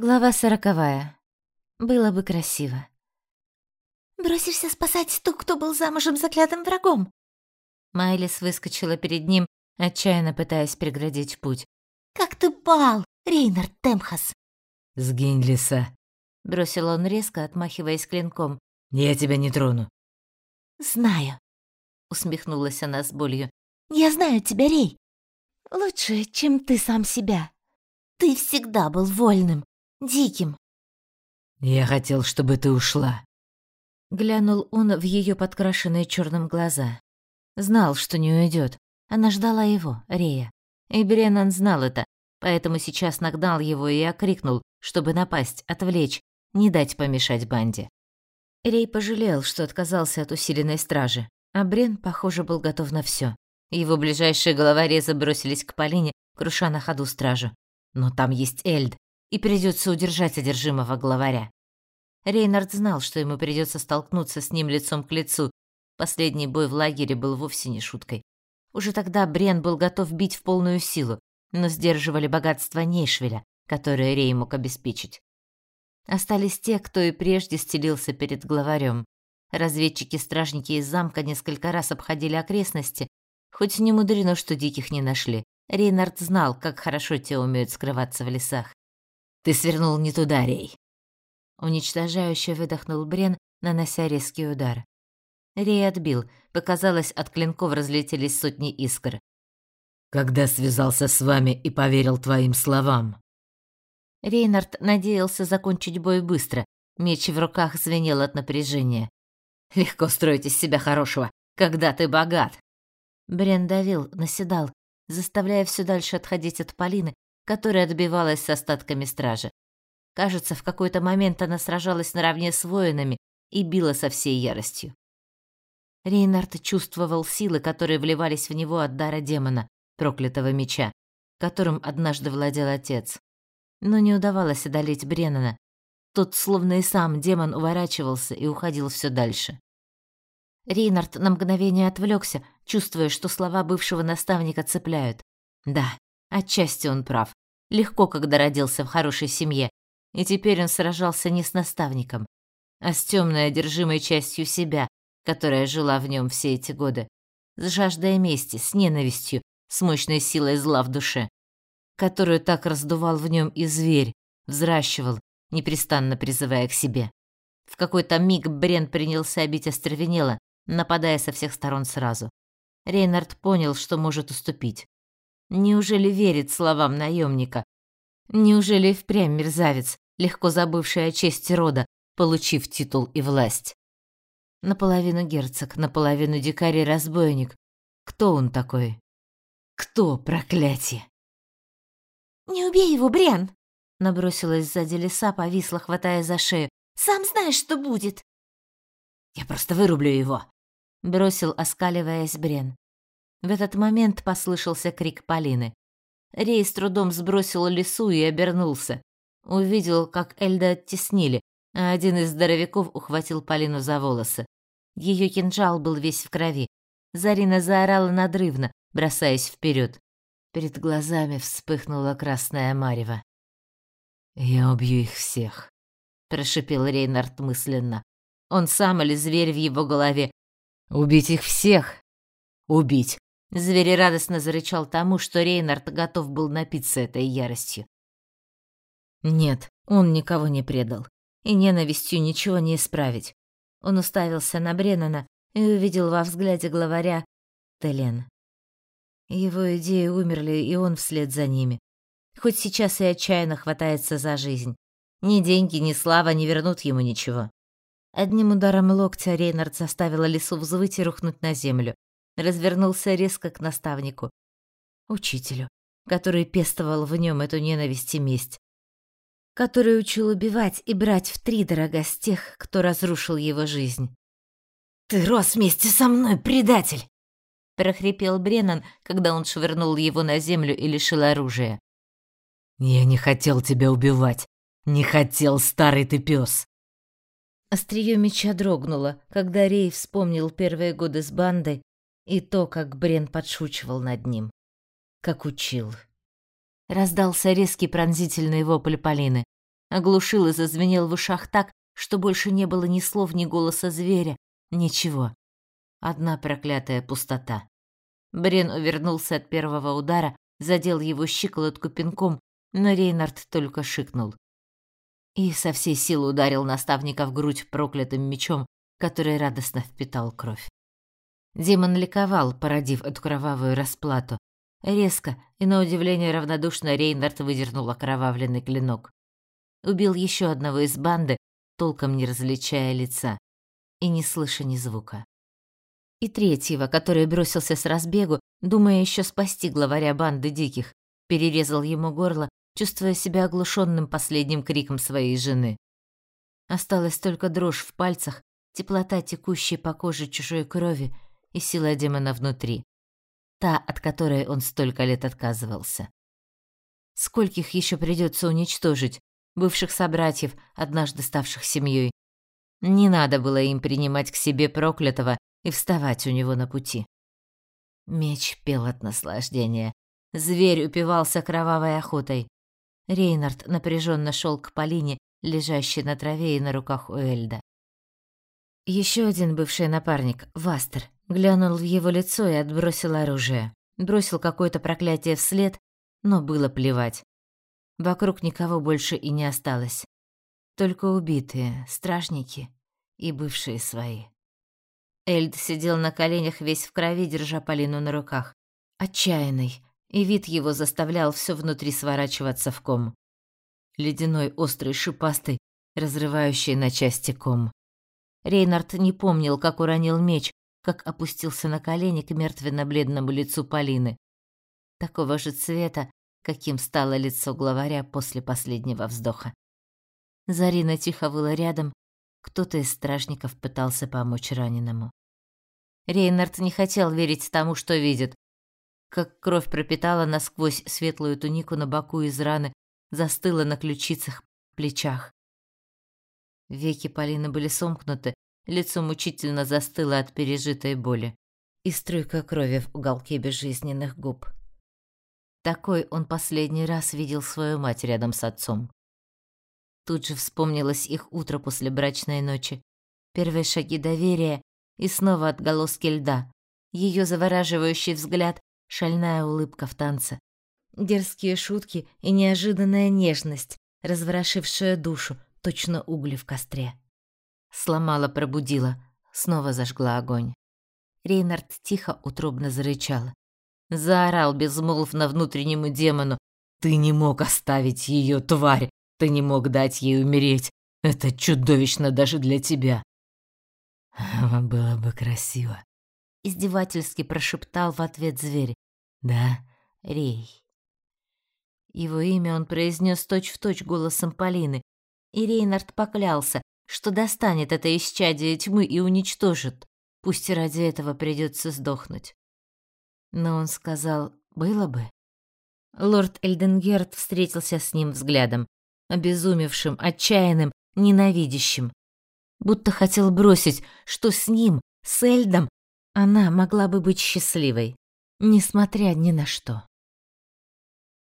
Глава сороковая. Было бы красиво. «Бросишься спасать ту, кто был замужем заклятым врагом?» Майлис выскочила перед ним, отчаянно пытаясь преградить путь. «Как ты пал, Рейнард Темхас!» «Сгинь, лиса!» — бросил он резко, отмахиваясь клинком. «Я тебя не трону!» «Знаю!» — усмехнулась она с болью. «Я знаю тебя, Рей! Лучше, чем ты сам себя. Ты всегда был вольным, диким. Я хотел, чтобы ты ушла. Глянул он в ее подкрашенные черным глаза. Знал, что не уйдет. Она ждала его, Рея. И Бреннан знал это, поэтому сейчас нагнал его и окрикнул, чтобы напасть, отвлечь, не дать помешать банде. Рей пожалел, что отказался от усиленной стражи, а Брен, похоже, был готов на все. Его ближайшие головорезы бросились к Полине, круша на ходу стражу. Но там есть Эльд, и придется удержать одержимого главаря. Рейнард знал, что ему придется столкнуться с ним лицом к лицу. Последний бой в лагере был вовсе не шуткой. Уже тогда Брен был готов бить в полную силу, но сдерживали богатство Нейшвеля, которое Рей мог обеспечить. Остались те, кто и прежде стелился перед главарем. Разведчики-стражники из замка несколько раз обходили окрестности, хоть не мудрено, что диких не нашли. Рейнард знал, как хорошо те умеют скрываться в лесах. Ты свернул не туда, Рей. Уничтожающе выдохнул Брен, нанося резкий удар. Рей отбил. Показалось, от клинков разлетелись сотни искр. Когда связался с вами и поверил твоим словам. Рейнард надеялся закончить бой быстро. Меч в руках звенел от напряжения. Легко строить из себя хорошего, когда ты богат. Брен давил, наседал, заставляя все дальше отходить от Полины, которая отбивалась с остатками стражи. Кажется, в какой-то момент она сражалась наравне с воинами и била со всей яростью. Рейнард чувствовал силы, которые вливались в него от дара демона, проклятого меча, которым однажды владел отец. Но не удавалось одолеть Бреннана. Тот, словно и сам демон, уворачивался и уходил все дальше. Рейнард на мгновение отвлекся, чувствуя, что слова бывшего наставника цепляют. Да, отчасти он прав. Легко, когда родился в хорошей семье, и теперь он сражался не с наставником, а с темной одержимой частью себя, которая жила в нем все эти годы, с жаждой мести, с ненавистью, с мощной силой зла в душе, которую так раздувал в нем и зверь, взращивал, непрестанно призывая к себе. В какой-то миг Брен принялся бить остервенело, нападая со всех сторон сразу. Рейнард понял, что может уступить. Неужели верит словам наемника? Неужели впрямь мерзавец, легко забывший о чести рода, получив титул и власть? Наполовину герцог, наполовину дикарь и разбойник. Кто он такой? Кто, проклятие? «Не убей его, Брен!» Набросилась сзади лиса, повисла, хватая за шею. «Сам знаешь, что будет!» «Я просто вырублю его!» Бросил, оскаливаясь Брен. В этот момент послышался крик Полины. Рей с трудом сбросил лесу и обернулся. Увидел, как Эльда оттеснили, а один из здоровяков ухватил Полину за волосы. Ее кинжал был весь в крови. Зарина заорала надрывно, бросаясь вперед. Перед глазами вспыхнула красная марево. «Я убью их всех», — прошипел Рейнард мысленно. Он сам или зверь в его голове. «Убить их всех!» «Убить! Зверь радостно зарычал тому, что Рейнард готов был напиться этой яростью. Нет, он никого не предал. И ненавистью ничего не исправить. Он уставился на Бреннана и увидел во взгляде главаря Телен. Его идеи умерли, и он вслед за ними. Хоть сейчас и отчаянно хватается за жизнь. Ни деньги, ни слава не вернут ему ничего. Одним ударом локтя Рейнард заставил лесу взвыть и рухнуть на землю развернулся резко к наставнику, учителю, который пестовал в нем эту ненависть и месть, который учил убивать и брать в три дорога с тех, кто разрушил его жизнь. «Ты рос вместе со мной, предатель!» прохрипел Бреннан, когда он швырнул его на землю и лишил оружия. «Я не хотел тебя убивать. Не хотел, старый ты пес!» Остриё меча дрогнуло, когда Рей вспомнил первые годы с бандой и то, как Брен подшучивал над ним, как учил. Раздался резкий пронзительный вопль Полины. оглушил и зазвенел в ушах так, что больше не было ни слов, ни голоса зверя, ничего. Одна проклятая пустота. Брен увернулся от первого удара, задел его щиколотку пинком, но Рейнард только шикнул. И со всей силы ударил наставника в грудь проклятым мечом, который радостно впитал кровь. Демон ликовал, породив эту кровавую расплату. Резко и, на удивление равнодушно, Рейнард выдернул окровавленный клинок. Убил еще одного из банды, толком не различая лица и не слыша ни звука. И третьего, который бросился с разбегу, думая еще спасти главаря банды диких, перерезал ему горло, чувствуя себя оглушенным последним криком своей жены. Осталась только дрожь в пальцах, теплота текущей по коже чужой крови и сила демона внутри та, от которой он столько лет отказывался. Скольких еще придется уничтожить, бывших собратьев, однажды ставших семьей. Не надо было им принимать к себе проклятого и вставать у него на пути. Меч пел от наслаждения. Зверь упивался кровавой охотой. Рейнард напряженно шел к Полине, лежащей на траве и на руках у Эльда. Еще один бывший напарник, Вастер, Глянул в его лицо и отбросил оружие. Бросил какое-то проклятие вслед, но было плевать. Вокруг никого больше и не осталось. Только убитые, стражники и бывшие свои. Эльд сидел на коленях весь в крови, держа Полину на руках. Отчаянный, и вид его заставлял все внутри сворачиваться в ком. Ледяной, острый, шипастый, разрывающий на части ком. Рейнард не помнил, как уронил меч, как опустился на колени к мертвенно-бледному лицу Полины. Такого же цвета, каким стало лицо главаря после последнего вздоха. Зарина тихо выла рядом, кто-то из стражников пытался помочь раненому. Рейнард не хотел верить тому, что видит. Как кровь пропитала насквозь светлую тунику на боку из раны, застыла на ключицах, плечах. Веки Полины были сомкнуты, Лицо мучительно застыло от пережитой боли. И струйка крови в уголке безжизненных губ. Такой он последний раз видел свою мать рядом с отцом. Тут же вспомнилось их утро после брачной ночи. Первые шаги доверия и снова отголоски льда. Ее завораживающий взгляд, шальная улыбка в танце. Дерзкие шутки и неожиданная нежность, разворошившая душу, точно угли в костре. Сломала, пробудила, снова зажгла огонь. Рейнард тихо, утробно зарычал. Заорал безмолвно внутреннему демону. «Ты не мог оставить ее, тварь! Ты не мог дать ей умереть! Это чудовищно даже для тебя!» «Было бы красиво!» Издевательски прошептал в ответ зверь. «Да, Рей». Его имя он произнес точь-в-точь голосом Полины, и Рейнард поклялся, что достанет это исчадие тьмы и уничтожит. Пусть ради этого придется сдохнуть. Но он сказал, было бы. Лорд Эльденгерд встретился с ним взглядом, обезумевшим, отчаянным, ненавидящим. Будто хотел бросить, что с ним, с Эльдом, она могла бы быть счастливой, несмотря ни на что.